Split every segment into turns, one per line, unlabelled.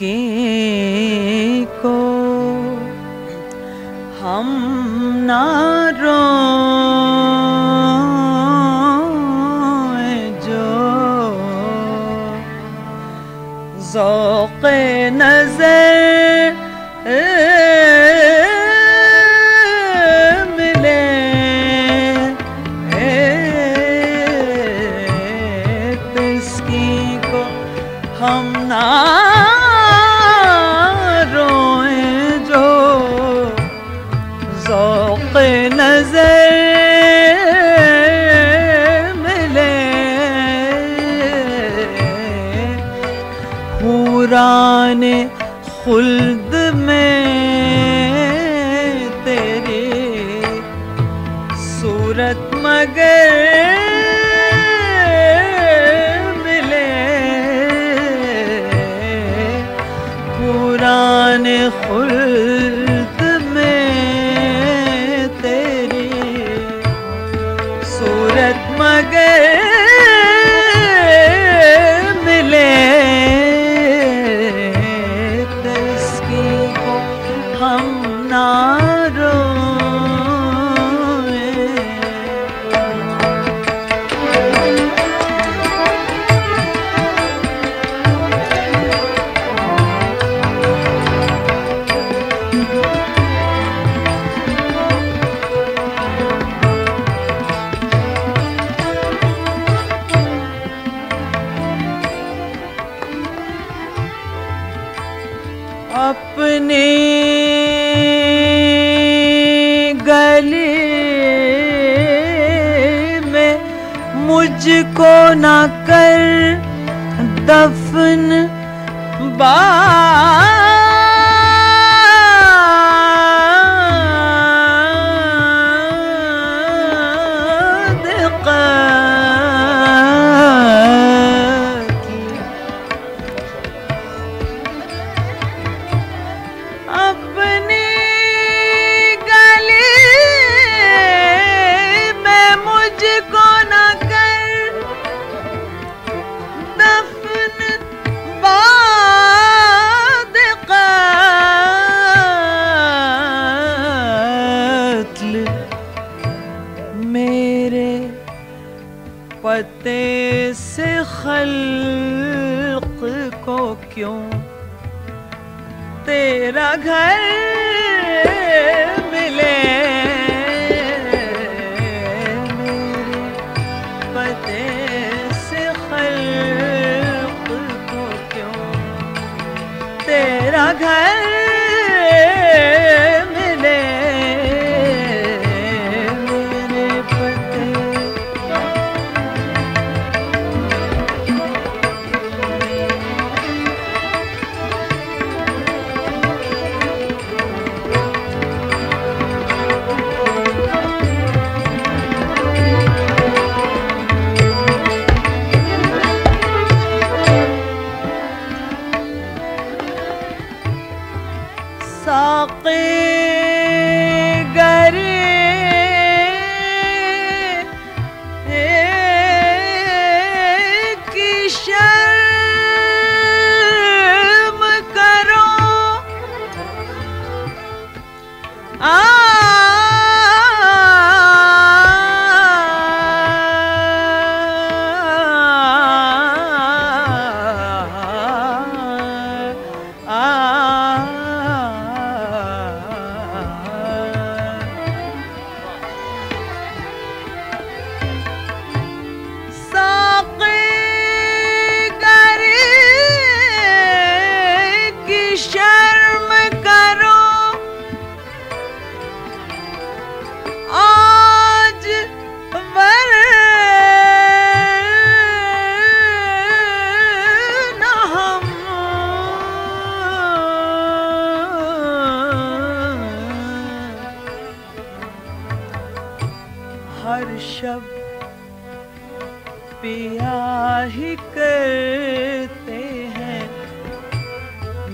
تسکین کو۔ ہم نہ رو جو ذوق نظر حوران خلد میں تیرے صورت مگر مجھ کو نہ کر دفن با پتے سے خلق کو کیوں؟ تیرا گھر ملے میرے پتے سے خلق کو کیوں؟ تیرا گھر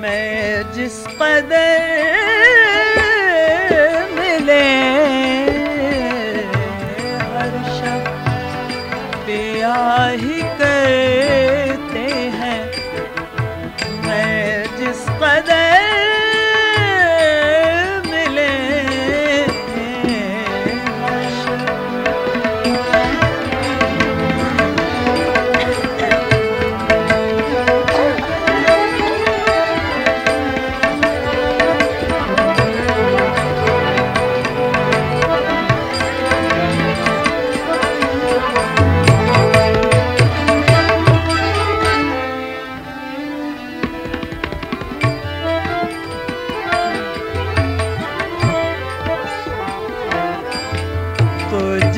میں جس قدر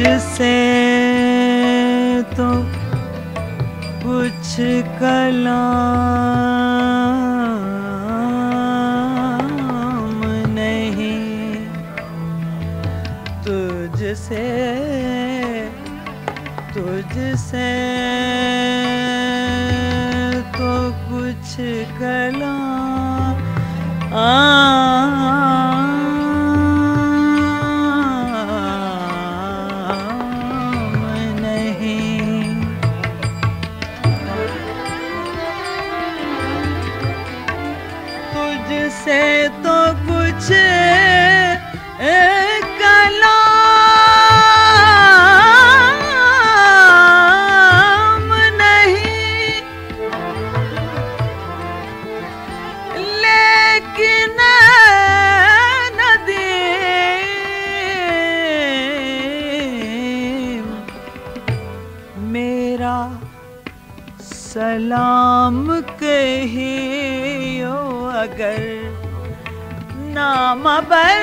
تجھ سے تو کچھ کلام نہیں تجھ سے تجھ سے تو کچھ کلام نہیں سے تو کچھ کلام نہیں۔ لیکن ندیم میرا سلام کہیو اگر نام بر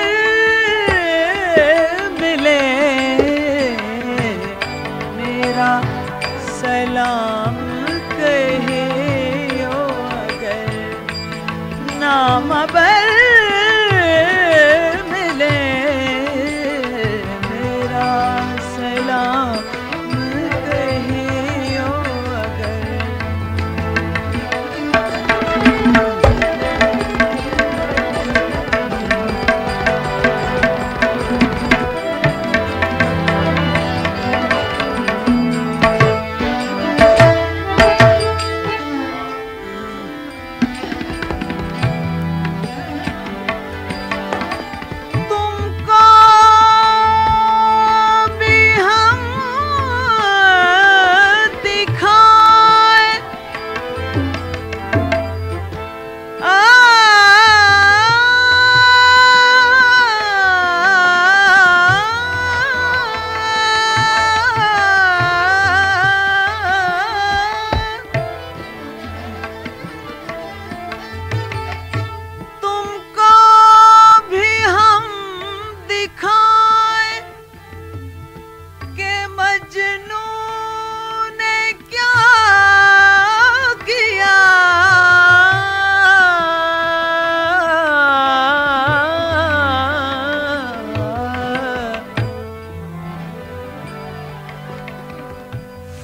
ملے۔ میرا سلام کہے اگر۔ نام بل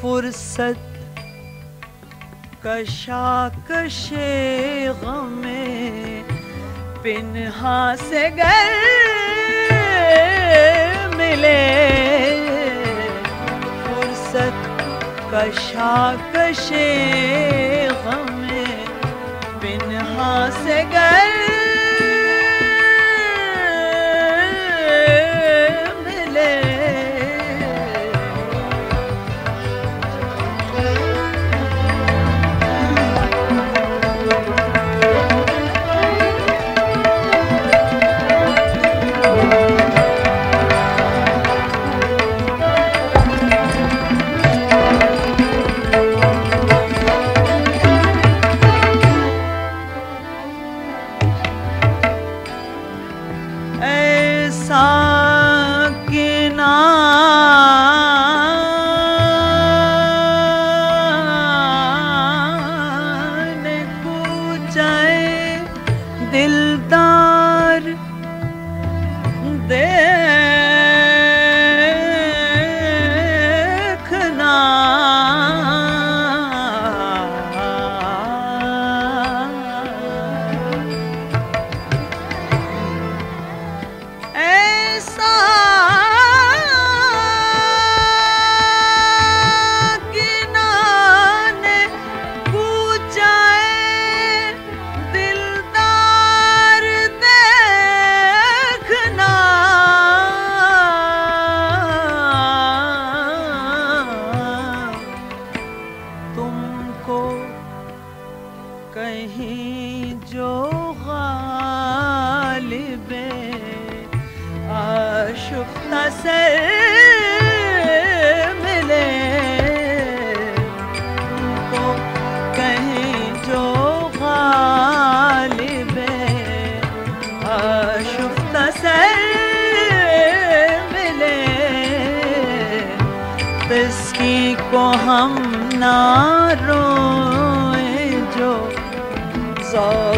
فرصت کشاکش غم پنہا سے گر ملے۔ فرصت کشاکش غم پنہا سے گر جائے دلدار کہیں جو غالب آشفتہ سے ملے تم کو کہیں جو غالب آشفتہ سے ملے۔ اس کی کو ہم نہ روئیں جو